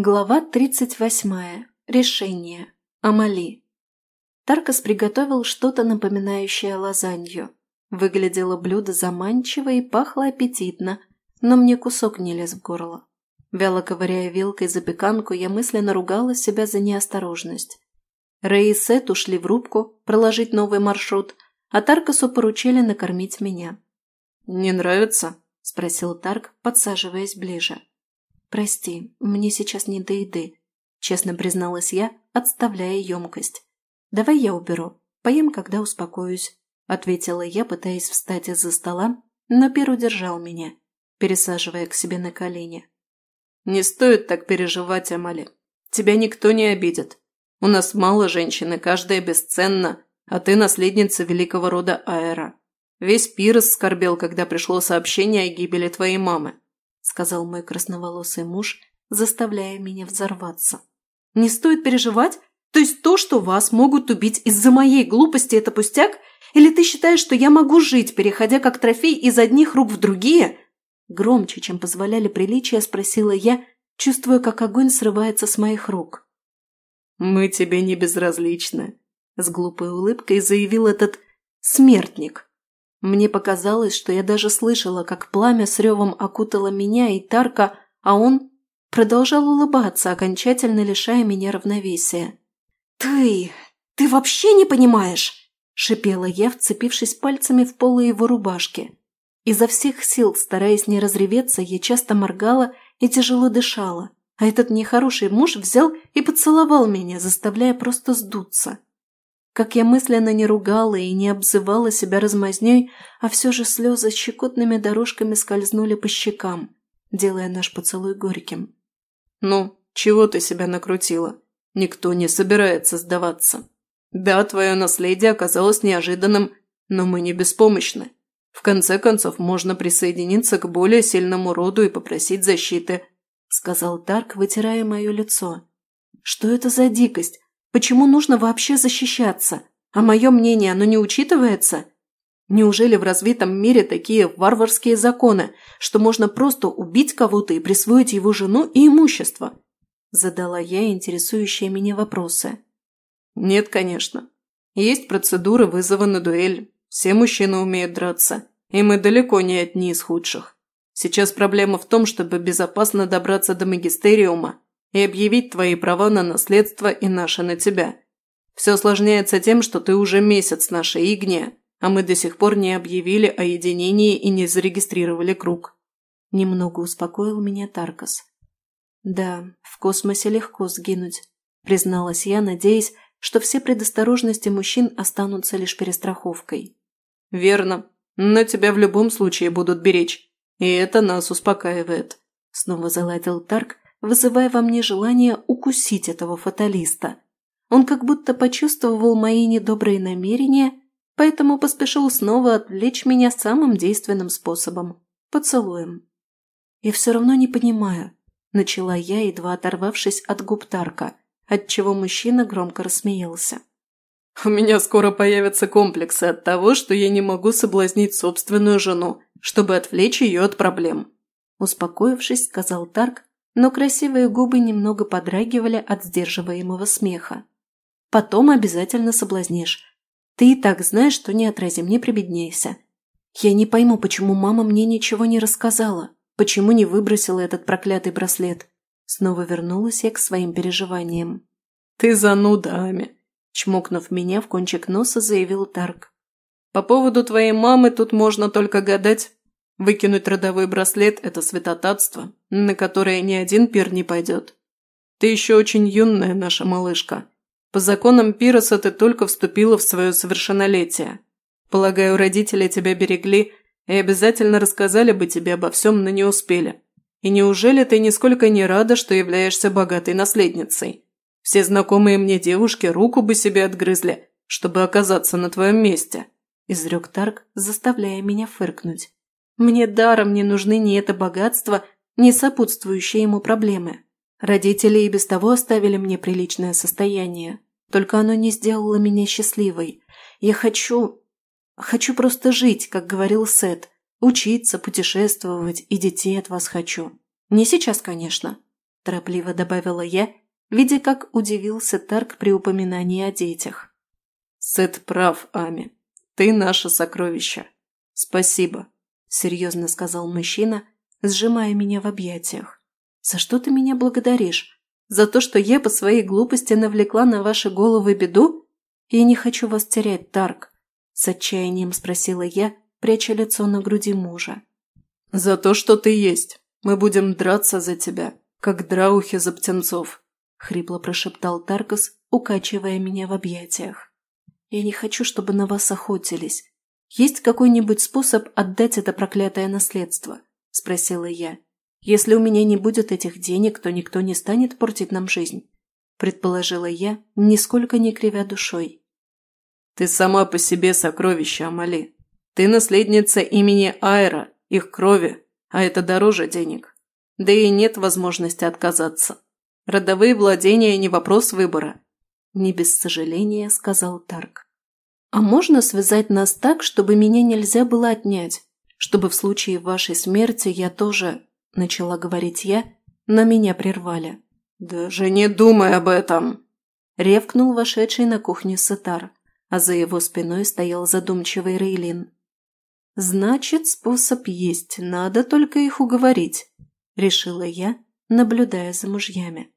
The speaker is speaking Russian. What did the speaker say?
Глава 38. Решение. Амали. Таркас приготовил что-то напоминающее лазанью. Выглядело блюдо заманчиво и пахло аппетитно, но мне кусок не лез в горло. Вяло ковыряя вилкой запеканку, я мысленно ругала себя за неосторожность. Рэй и Сет ушли в рубку проложить новый маршрут, а Таркасу поручили накормить меня. «Не нравится?» – спросил Тарк, подсаживаясь ближе. «Прости, мне сейчас не до еды», – честно призналась я, отставляя емкость. «Давай я уберу. Поем, когда успокоюсь», – ответила я, пытаясь встать из-за стола, но Пир удержал меня, пересаживая к себе на колени. «Не стоит так переживать, Амали. Тебя никто не обидит. У нас мало женщин, и каждая бесценна, а ты наследница великого рода Аэра. Весь Пирос скорбел, когда пришло сообщение о гибели твоей мамы сказал мой красноволосый муж, заставляя меня взорваться. «Не стоит переживать? То есть то, что вас могут убить из-за моей глупости, это пустяк? Или ты считаешь, что я могу жить, переходя как трофей из одних рук в другие?» Громче, чем позволяли приличия, спросила я, чувствуя, как огонь срывается с моих рук. «Мы тебе не безразличны», – с глупой улыбкой заявил этот смертник. Мне показалось, что я даже слышала, как пламя с ревом окутало меня и Тарка, а он продолжал улыбаться, окончательно лишая меня равновесия. «Ты... ты вообще не понимаешь!» – шипела я, вцепившись пальцами в полы его рубашки. Изо всех сил, стараясь не разреветься, я часто моргала и тяжело дышала, а этот нехороший муж взял и поцеловал меня, заставляя просто сдуться. Как я мысленно не ругала и не обзывала себя размазнёй, а все же слезы щекотными дорожками скользнули по щекам, делая наш поцелуй горьким. «Ну, чего ты себя накрутила? Никто не собирается сдаваться. Да, твое наследие оказалось неожиданным, но мы не беспомощны. В конце концов, можно присоединиться к более сильному роду и попросить защиты», – сказал Тарк, вытирая мое лицо. «Что это за дикость? Почему нужно вообще защищаться? А мое мнение, оно не учитывается? Неужели в развитом мире такие варварские законы, что можно просто убить кого-то и присвоить его жену и имущество? Задала я интересующие меня вопросы. Нет, конечно. Есть процедуры вызова на дуэль. Все мужчины умеют драться. И мы далеко не одни из худших. Сейчас проблема в том, чтобы безопасно добраться до магистериума и объявить твои права на наследство и наше на тебя. Все осложняется тем, что ты уже месяц нашей Игне, а мы до сих пор не объявили о единении и не зарегистрировали круг». Немного успокоил меня Таркас. «Да, в космосе легко сгинуть», – призналась я, надеясь, что все предосторожности мужчин останутся лишь перестраховкой. «Верно, но тебя в любом случае будут беречь, и это нас успокаивает», – снова заладил Тарк, вызывая во мне желание укусить этого фаталиста. Он как будто почувствовал мои недобрые намерения, поэтому поспешил снова отвлечь меня самым действенным способом – поцелуем. «Я все равно не понимаю», – начала я, едва оторвавшись от губ Тарка, отчего мужчина громко рассмеялся. «У меня скоро появятся комплексы от того, что я не могу соблазнить собственную жену, чтобы отвлечь ее от проблем», – успокоившись, сказал Тарк, но красивые губы немного подрагивали от сдерживаемого смеха. «Потом обязательно соблазнишь. Ты и так знаешь, что неотразим, не прибедняйся. Я не пойму, почему мама мне ничего не рассказала, почему не выбросила этот проклятый браслет». Снова вернулась я к своим переживаниям. «Ты зануда, Ами!» Чмокнув меня в кончик носа, заявил Тарк. «По поводу твоей мамы тут можно только гадать. Выкинуть родовой браслет – это святотатство, на которое ни один пир не пойдет. Ты еще очень юная наша малышка. По законам Пироса ты только вступила в свое совершеннолетие. Полагаю, родители тебя берегли и обязательно рассказали бы тебе обо всем, но не успели. И неужели ты нисколько не рада, что являешься богатой наследницей? Все знакомые мне девушки руку бы себе отгрызли, чтобы оказаться на твоем месте», – изрек Тарк, заставляя меня фыркнуть. Мне даром не нужны ни это богатство, ни сопутствующие ему проблемы. Родители и без того оставили мне приличное состояние. Только оно не сделало меня счастливой. Я хочу... Хочу просто жить, как говорил Сет. Учиться, путешествовать и детей от вас хочу. Не сейчас, конечно. торопливо добавила я, видя, как удивился Тарк при упоминании о детях. Сет прав, Ами. Ты наше сокровище. Спасибо, серьезно сказал мужчина, сжимая меня в объятиях. За что ты меня благодаришь? За то, что я по своей глупости навлекла на ваши головы беду? Я не хочу вас терять, Тарк, с отчаянием спросила я, пряча лицо на груди мужа. «За то, что ты есть. Мы будем драться за тебя, как драухи за птенцов», – хрипло прошептал Таркас, укачивая меня в объятиях. «Я не хочу, чтобы на вас охотились. Есть какой-нибудь способ отдать это проклятое наследство?» – спросила я. «Если у меня не будет этих денег, то никто не станет портить нам жизнь», – предположила я, нисколько не кривя душой. «Ты сама по себе сокровище, Амали», ты наследница имени Айра, их крови, а это дороже денег. Да и нет возможности отказаться. Родовые владения не вопрос выбора. Не без сожаления сказал Тарк. А можно связать нас так, чтобы меня нельзя было отнять? Чтобы в случае вашей смерти я тоже... Начала говорить я, но меня прервали. «Даже не думай об этом!» Ревкнул вошедший на кухню Сатар, а за его спиной стоял задумчивый Рейлин. «Значит, способ есть, надо только их уговорить», – решила я, наблюдая за мужьями.